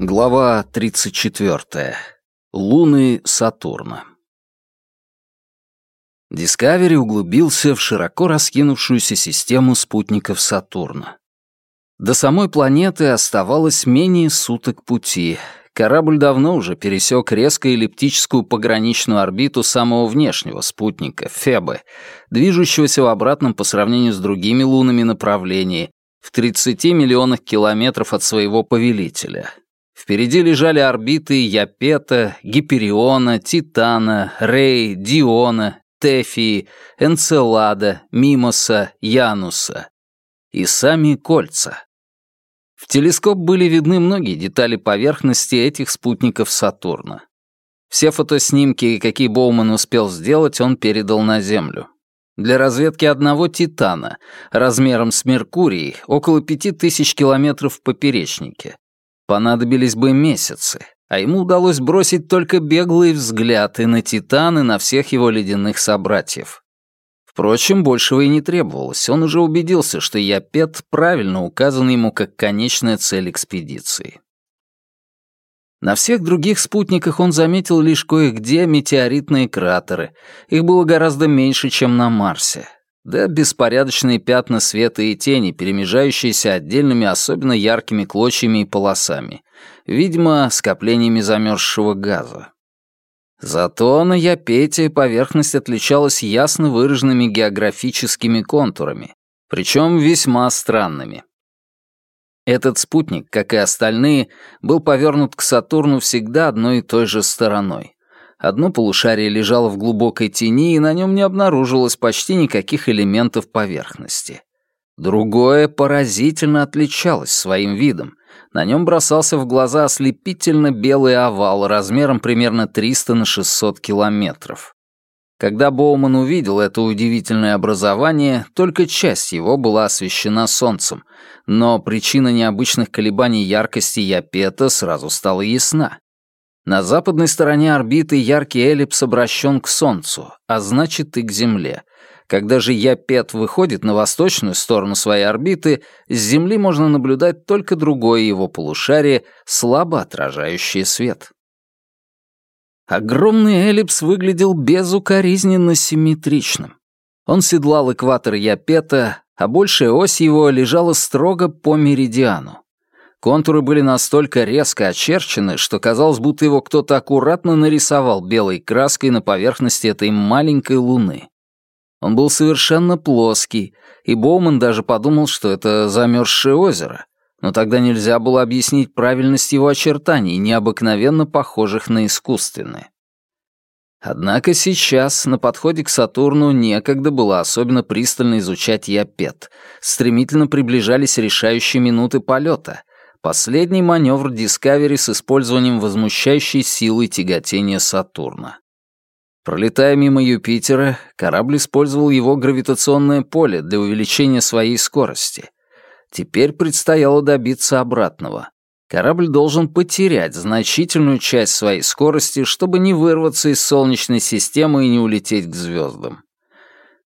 Глава 34. Луны Сатурна. Дискавери углубился в широко раскинувшуюся систему спутников Сатурна. До самой планеты оставалось менее суток пути. Корабль давно уже пересек резко эллиптическую пограничную орбиту самого внешнего спутника, Фебы, движущегося в обратном по сравнению с другими лунами направлении, в 30 миллионах километров от своего повелителя. Впереди лежали орбиты Япета, Гипериона, Титана, Рей, Диона, Тефии, Энцелада, Мимоса, Януса. И сами кольца. В телескоп были видны многие детали поверхности этих спутников Сатурна. Все фотоснимки, какие Боуман успел сделать, он передал на Землю. Для разведки одного «Титана» размером с Меркурий около пяти тысяч километров в поперечнике. Понадобились бы месяцы, а ему удалось бросить только беглый взгляд и на «Титан», и на всех его ледяных собратьев. Впрочем, большего и не требовалось. Он уже убедился, что Япет правильно указан ему как конечная цель экспедиции. На всех других спутниках он заметил лишь кое-где метеоритные кратеры. Их было гораздо меньше, чем на Марсе. Да беспорядочные пятна света и тени, перемежающиеся отдельными особенно яркими клочьями и полосами. Видимо, скоплениями замерзшего газа. Зато на Япете поверхность отличалась ясно выраженными географическими контурами, причем весьма странными. Этот спутник, как и остальные, был повернут к Сатурну всегда одной и той же стороной. Одно полушарие лежало в глубокой тени, и на нем не обнаружилось почти никаких элементов поверхности. Другое поразительно отличалось своим видом. На нем бросался в глаза ослепительно белый овал размером примерно 300 на 600 километров. Когда Боуман увидел это удивительное образование, только часть его была освещена солнцем, но причина необычных колебаний яркости Япета сразу стала ясна. На западной стороне орбиты яркий эллипс обращен к Солнцу, а значит и к Земле. Когда же Япет выходит на восточную сторону своей орбиты, с Земли можно наблюдать только другое его полушарие, слабо отражающее свет. Огромный эллипс выглядел безукоризненно симметричным. Он седлал экватор Япета, а большая ось его лежала строго по меридиану. Контуры были настолько резко очерчены, что казалось, будто его кто-то аккуратно нарисовал белой краской на поверхности этой маленькой луны. Он был совершенно плоский, и Боуман даже подумал, что это замерзшее озеро, но тогда нельзя было объяснить правильность его очертаний, необыкновенно похожих на искусственные. Однако сейчас, на подходе к Сатурну, некогда было особенно пристально изучать Япет. Стремительно приближались решающие минуты полета. Последний маневр Дискавери с использованием возмущающей силы тяготения Сатурна. Пролетая мимо Юпитера, корабль использовал его гравитационное поле для увеличения своей скорости — Теперь предстояло добиться обратного. Корабль должен потерять значительную часть своей скорости, чтобы не вырваться из Солнечной системы и не улететь к звездам.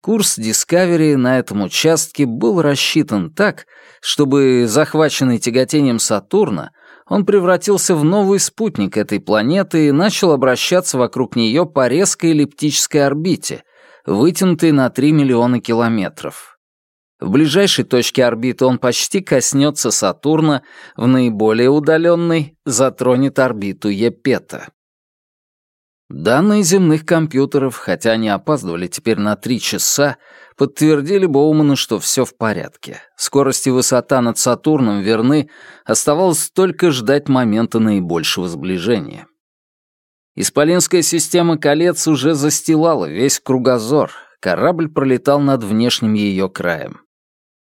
Курс Discovery на этом участке был рассчитан так, чтобы, захваченный тяготением Сатурна, он превратился в новый спутник этой планеты и начал обращаться вокруг нее по резкой эллиптической орбите, вытянутой на 3 миллиона километров. В ближайшей точке орбиты он почти коснется Сатурна, в наиболее удаленной затронет орбиту Епета. Данные земных компьютеров, хотя они опаздывали теперь на три часа, подтвердили Боуману, что все в порядке. Скорость и высота над Сатурном верны, оставалось только ждать момента наибольшего сближения. Исполинская система колец уже застилала весь кругозор, корабль пролетал над внешним ее краем.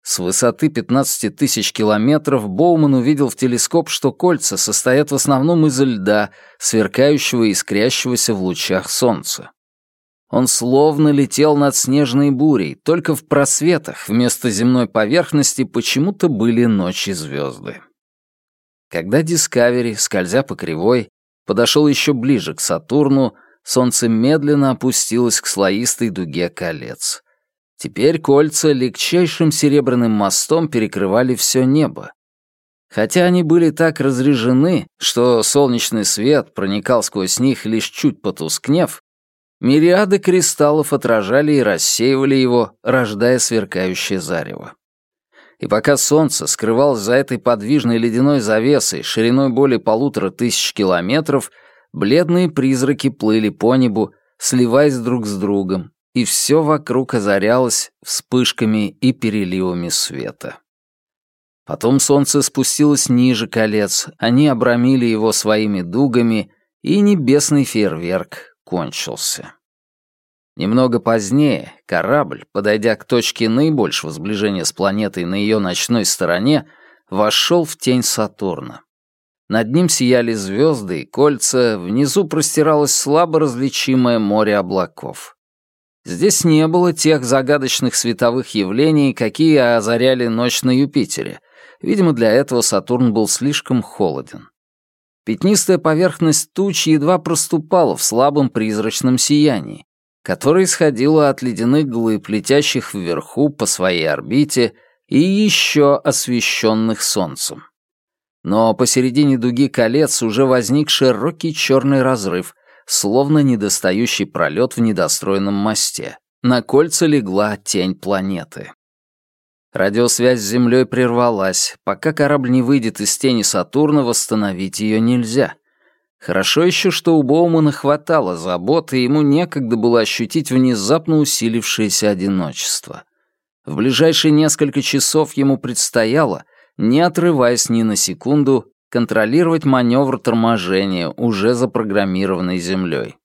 С высоты 15 тысяч километров Боуман увидел в телескоп, что кольца состоят в основном из льда, сверкающего и искрящегося в лучах солнца. Он словно летел над снежной бурей, только в просветах вместо земной поверхности почему-то были ночи звезды. Когда Дискавери, скользя по кривой, подошел еще ближе к Сатурну, солнце медленно опустилось к слоистой дуге колец. Теперь кольца легчайшим серебряным мостом перекрывали все небо. Хотя они были так разряжены, что солнечный свет проникал сквозь них лишь чуть потускнев, мириады кристаллов отражали и рассеивали его, рождая сверкающее зарево. И пока солнце скрывалось за этой подвижной ледяной завесой шириной более полутора тысяч километров, бледные призраки плыли по небу, сливаясь друг с другом, и все вокруг озарялось вспышками и переливами света. Потом солнце спустилось ниже колец, они обрамили его своими дугами, и небесный фейерверк кончился. Немного позднее корабль, подойдя к точке наибольшего сближения с планетой на ее ночной стороне, вошел в тень Сатурна. Над ним сияли звезды и кольца, внизу простиралось слабо различимое море облаков. Здесь не было тех загадочных световых явлений, какие озаряли ночь на Юпитере, Видимо, для этого Сатурн был слишком холоден. Пятнистая поверхность туч едва проступала в слабом призрачном сиянии, которое исходило от ледяных глыб, летящих вверху по своей орбите и еще освещенных Солнцем. Но посередине дуги колец уже возник широкий черный разрыв, словно недостающий пролет в недостроенном мосте. На кольца легла тень планеты. Радиосвязь с Землей прервалась. Пока корабль не выйдет из тени Сатурна, восстановить ее нельзя. Хорошо еще, что у Боумана хватало забот, и ему некогда было ощутить внезапно усилившееся одиночество. В ближайшие несколько часов ему предстояло, не отрываясь ни на секунду, контролировать маневр торможения, уже запрограммированный Землей.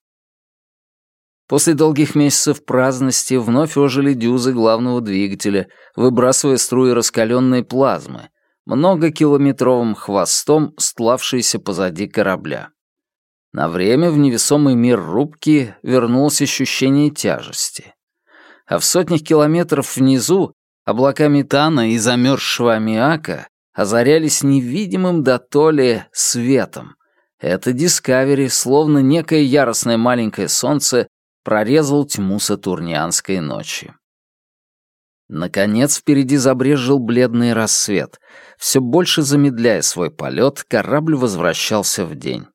После долгих месяцев праздности вновь ожили дюзы главного двигателя, выбрасывая струи раскаленной плазмы, многокилометровым хвостом, стлавшиеся позади корабля. На время в невесомый мир рубки вернулось ощущение тяжести. А в сотнях километров внизу облака метана и замерзшего аммиака озарялись невидимым до толи светом. Это Дискавери, словно некое яростное маленькое солнце, прорезал тьму сатурнианской ночи. Наконец впереди забрежил бледный рассвет. Все больше замедляя свой полет, корабль возвращался в день.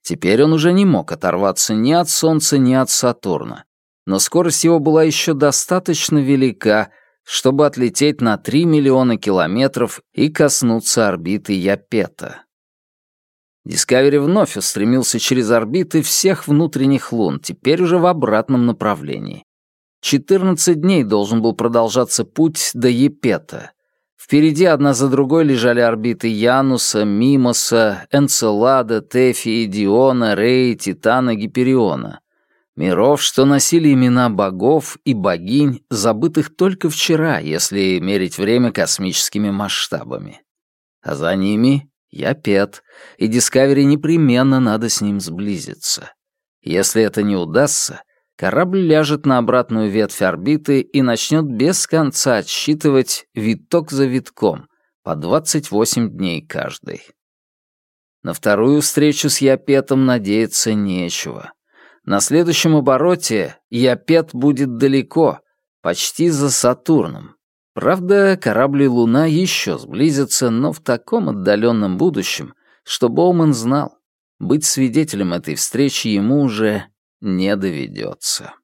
Теперь он уже не мог оторваться ни от Солнца, ни от Сатурна. Но скорость его была еще достаточно велика, чтобы отлететь на 3 миллиона километров и коснуться орбиты Япета. Дискавери вновь устремился через орбиты всех внутренних лун, теперь уже в обратном направлении. 14 дней должен был продолжаться путь до Епета. Впереди одна за другой лежали орбиты Януса, Мимоса, Энцелада, Тефи, Диона, Рей, Титана, Гипериона. Миров, что носили имена богов и богинь, забытых только вчера, если мерить время космическими масштабами. А за ними я Пет, и Дискавери непременно надо с ним сблизиться. Если это не удастся, корабль ляжет на обратную ветвь орбиты и начнет без конца отсчитывать виток за витком, по 28 дней каждый. На вторую встречу с Япетом надеяться нечего. На следующем обороте Япет будет далеко, почти за Сатурном, Правда, корабль и Луна еще сблизятся, но в таком отдаленном будущем, что Боуман знал, быть свидетелем этой встречи ему уже не доведется.